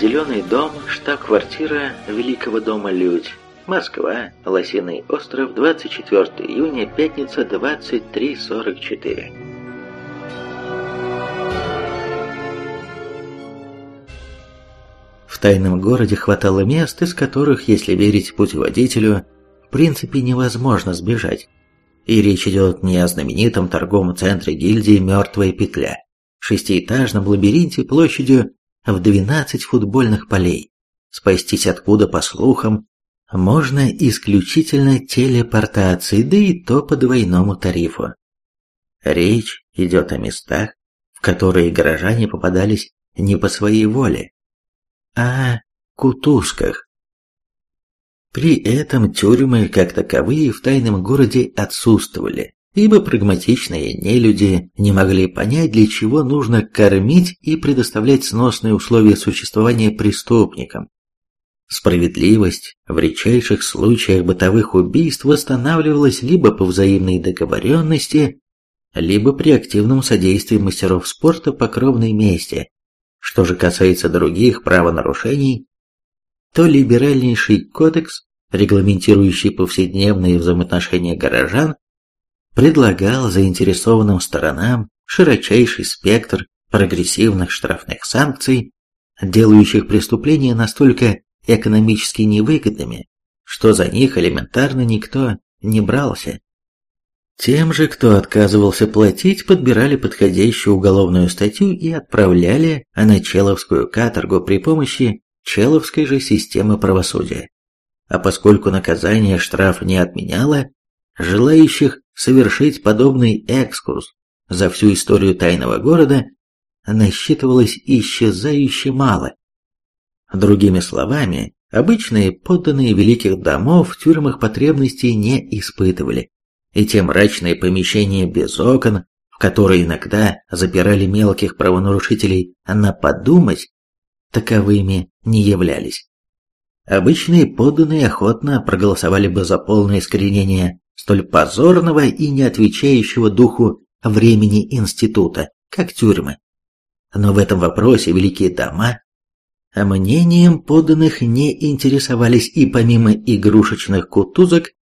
Зеленый дом, штаб-квартира Великого дома Людь. Москва, Лосиный остров, 24 июня, пятница, 23.44. В тайном городе хватало мест, из которых, если верить путеводителю, в принципе невозможно сбежать. И речь идет не о знаменитом торговом центре гильдии «Мертвая петля», шестиэтажном лабиринте площадью в 12 футбольных полей. Спастись откуда, по слухам, можно исключительно телепортацией, да и то по двойному тарифу. Речь идет о местах, в которые горожане попадались не по своей воле, а кутузках. При этом тюрьмы, как таковые, в тайном городе отсутствовали ибо прагматичные нелюди не могли понять, для чего нужно кормить и предоставлять сносные условия существования преступникам. Справедливость в редчайших случаях бытовых убийств восстанавливалась либо по взаимной договоренности, либо при активном содействии мастеров спорта по кровной мести. Что же касается других правонарушений, то либеральнейший кодекс, регламентирующий повседневные взаимоотношения горожан, предлагал заинтересованным сторонам широчайший спектр прогрессивных штрафных санкций, делающих преступления настолько экономически невыгодными, что за них элементарно никто не брался. Тем же, кто отказывался платить, подбирали подходящую уголовную статью и отправляли на Человскую каторгу при помощи Человской же системы правосудия. А поскольку наказание штраф не отменяло, желающих совершить подобный экскурс за всю историю тайного города насчитывалось исчезающе мало. Другими словами, обычные подданные великих домов в тюрьмах потребностей не испытывали, и те мрачные помещения без окон, в которые иногда запирали мелких правонарушителей на подумать, таковыми не являлись. Обычные подданные охотно проголосовали бы за полное искоренение столь позорного и не отвечающего духу времени института, как тюрьмы. Но в этом вопросе великие дома мнением подданных не интересовались и помимо игрушечных кутузок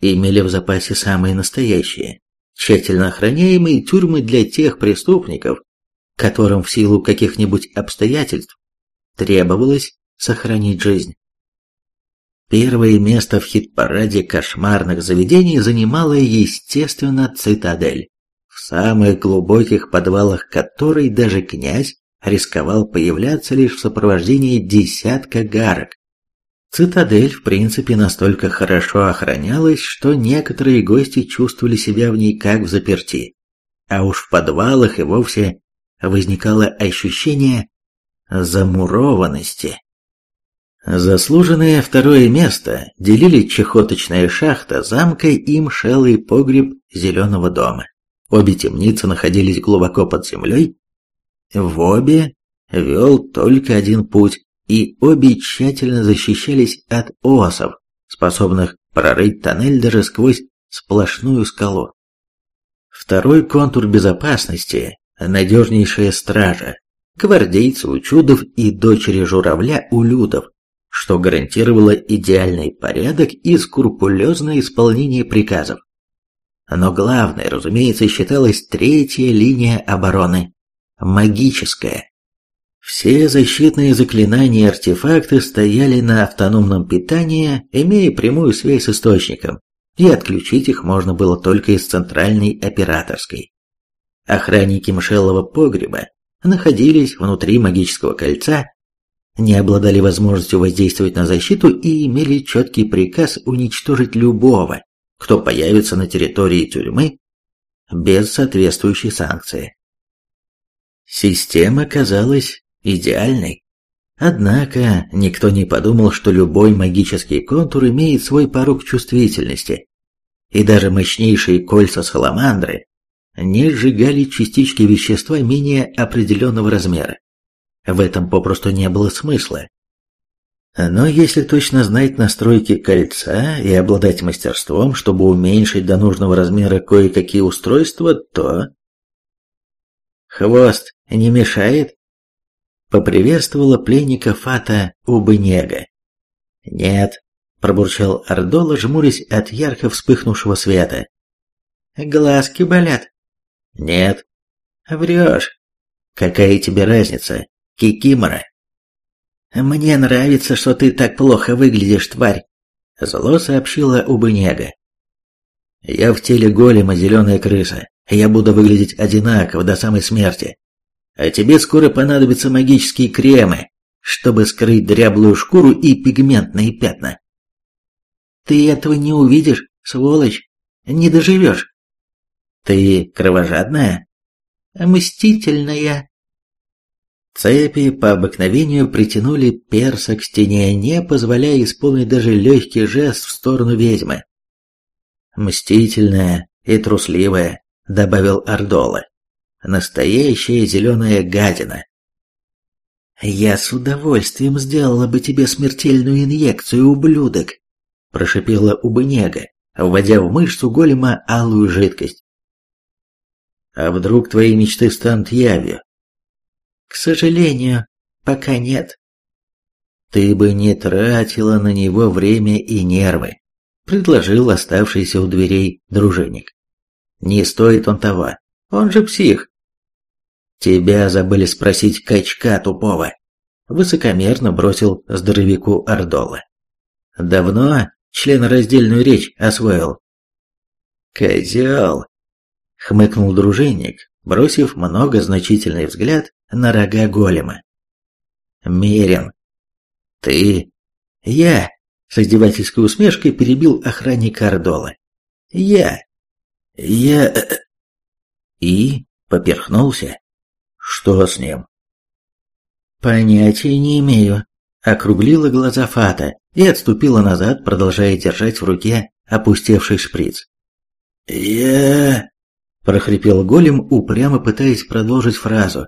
имели в запасе самые настоящие, тщательно охраняемые тюрьмы для тех преступников, которым в силу каких-нибудь обстоятельств требовалось сохранить жизнь. Первое место в хит-параде кошмарных заведений занимала, естественно, цитадель, в самых глубоких подвалах которой даже князь рисковал появляться лишь в сопровождении десятка гарок. Цитадель, в принципе, настолько хорошо охранялась, что некоторые гости чувствовали себя в ней как в заперти. А уж в подвалах и вовсе возникало ощущение замурованности. Заслуженное второе место делили чехоточная шахта замка и мшелый погреб Зеленого дома. Обе темницы находились глубоко под землей. В обе вел только один путь, и обе тщательно защищались от осов, способных прорыть тоннель даже сквозь сплошную скалу. Второй контур безопасности – надежнейшая стража, гвардейцы у чудов и дочери журавля у людов, что гарантировало идеальный порядок и скрупулезное исполнение приказов. Но главной, разумеется, считалась третья линия обороны – магическая. Все защитные заклинания и артефакты стояли на автономном питании, имея прямую связь с источником, и отключить их можно было только из центральной операторской. Охранники мшелого погреба находились внутри магического кольца не обладали возможностью воздействовать на защиту и имели четкий приказ уничтожить любого, кто появится на территории тюрьмы без соответствующей санкции. Система казалась идеальной. Однако никто не подумал, что любой магический контур имеет свой порог чувствительности, и даже мощнейшие кольца саламандры не сжигали частички вещества менее определенного размера. В этом попросту не было смысла. Но если точно знать настройки кольца и обладать мастерством, чтобы уменьшить до нужного размера кое-какие устройства, то... «Хвост не мешает?» Поприветствовала пленника Фата Убынега. «Нет», — пробурчал Ардола, жмурясь от ярко вспыхнувшего света. «Глазки болят». «Нет». «Врешь». «Какая тебе разница, Кикимора?» «Мне нравится, что ты так плохо выглядишь, тварь», — зло сообщила Убынега. «Я в теле голема зеленая крыса. Я буду выглядеть одинаково до самой смерти. А тебе скоро понадобятся магические кремы, чтобы скрыть дряблую шкуру и пигментные пятна. Ты этого не увидишь, сволочь, не доживешь. Ты кровожадная? Мстительная. Цепи по обыкновению притянули перса к стене, не позволяя исполнить даже легкий жест в сторону ведьмы. «Мстительная и трусливая», — добавил Ардола. «Настоящая зеленая гадина». «Я с удовольствием сделала бы тебе смертельную инъекцию, ублюдок», — прошипела Убынега, вводя в мышцу голема алую жидкость. «А вдруг твои мечты станут явью?» «К сожалению, пока нет». «Ты бы не тратила на него время и нервы», — предложил оставшийся у дверей дружинник. «Не стоит он того, он же псих». «Тебя забыли спросить качка тупого», — высокомерно бросил здоровяку Ордола. «Давно членораздельную речь освоил?» «Козел!» — хмыкнул дружинник, бросив многозначительный взгляд на рога голема. «Мерин, ты...» «Я...» — с издевательской усмешкой перебил охранника Ордола. «Я... я...» И поперхнулся. Что с ним? Понятия не имею. Округлила глаза Фата и отступила назад, продолжая держать в руке опустевший шприц. «Я...» — прохрипел голем, упрямо пытаясь продолжить фразу.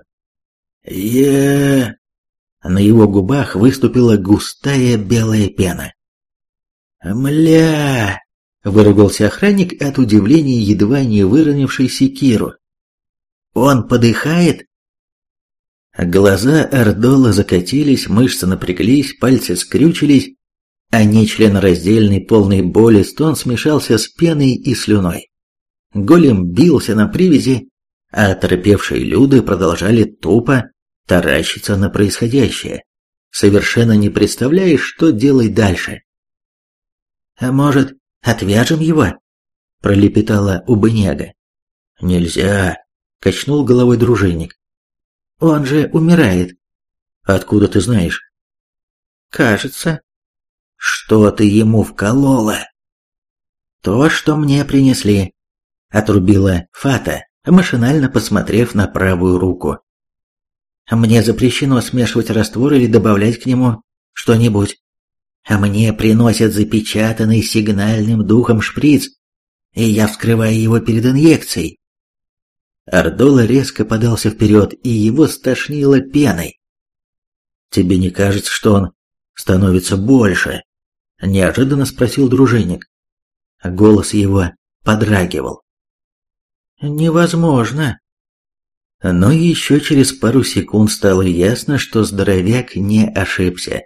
«Я...» На его губах выступила густая белая пена. «Мля!» — выругался охранник от удивления, едва не выронивший секиру. «Он подыхает?» Глаза Ордола закатились, мышцы напряглись, пальцы скрючились, а нечленораздельный полный боли стон смешался с пеной и слюной. Голем бился на привязи, а оторопевшие люды продолжали тупо таращиться на происходящее, совершенно не представляя, что делать дальше. «А может, отвяжем его?» – пролепетала Убыняга. «Нельзя», – качнул головой дружинник. Он же умирает. Откуда ты знаешь? Кажется. Что ты ему вколола? То, что мне принесли. Отрубила Фата, машинально посмотрев на правую руку. Мне запрещено смешивать раствор или добавлять к нему что-нибудь. А мне приносят запечатанный сигнальным духом шприц, и я вскрываю его перед инъекцией. Ардола резко подался вперед, и его стошнило пеной. «Тебе не кажется, что он становится больше?» — неожиданно спросил дружинник. Голос его подрагивал. «Невозможно». Но еще через пару секунд стало ясно, что здоровяк не ошибся.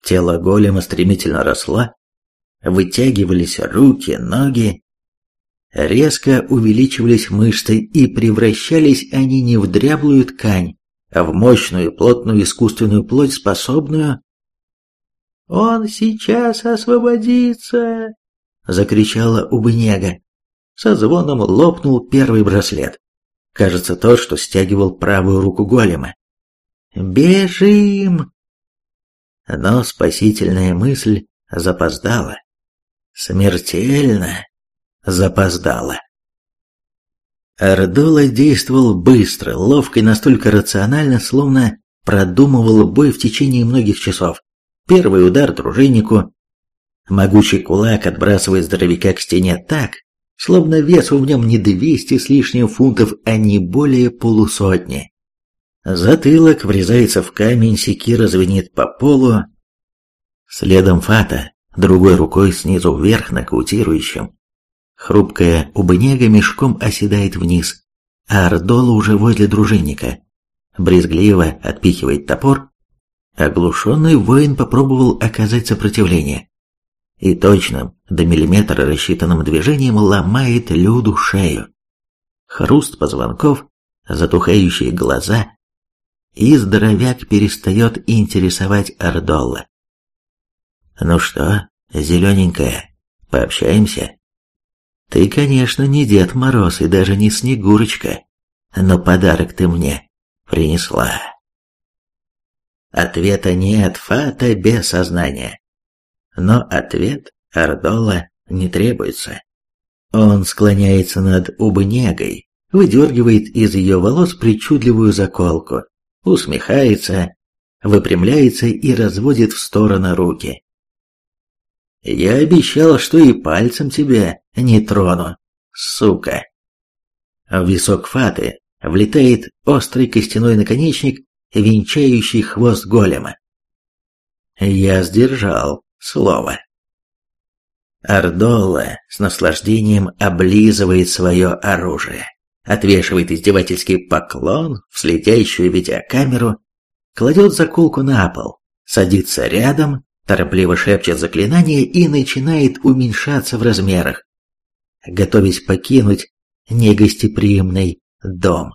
Тело голема стремительно росло, вытягивались руки, ноги, резко увеличивались мышцы, и превращались они не в дряблую ткань, а в мощную плотную искусственную плоть, способную... «Он сейчас освободится!» — закричала Убынега. Со звоном лопнул первый браслет. Кажется, тот, что стягивал правую руку голема. «Бежим!» Но спасительная мысль запоздала. Смертельно запоздала. Ардола действовал быстро, ловко и настолько рационально, словно продумывал бой в течение многих часов. Первый удар дружиннику. Могучий кулак отбрасывает здоровяка к стене так, словно вес в нем не двести с лишним фунтов, а не более полусотни. Затылок врезается в камень, секира звенит по полу. Следом Фата, другой рукой снизу вверх нокаутирующим, Хрупкая убынега мешком оседает вниз, а Ардола уже возле дружинника. брезгливо отпихивает топор. Оглушенный воин попробовал оказать сопротивление. И точным, до миллиметра рассчитанным движением ломает Люду шею. Хруст позвонков, затухающие глаза, и здоровяк перестает интересовать Ардолла. «Ну что, зелененькая, пообщаемся?» «Ты, конечно, не Дед Мороз и даже не Снегурочка, но подарок ты мне принесла». Ответа нет, Фата без сознания. Но ответ Ардола не требуется. Он склоняется над Убнегой, выдергивает из ее волос причудливую заколку, усмехается, выпрямляется и разводит в стороны руки. «Я обещал, что и пальцем тебя не трону, сука!» В висок Фаты влетает острый костяной наконечник, венчающий хвост голема. Я сдержал слово. Ардола с наслаждением облизывает свое оружие отвешивает издевательский поклон в слетящую видеокамеру, кладет заколку на пол, садится рядом, торопливо шепчет заклинание и начинает уменьшаться в размерах, готовясь покинуть негостеприимный дом.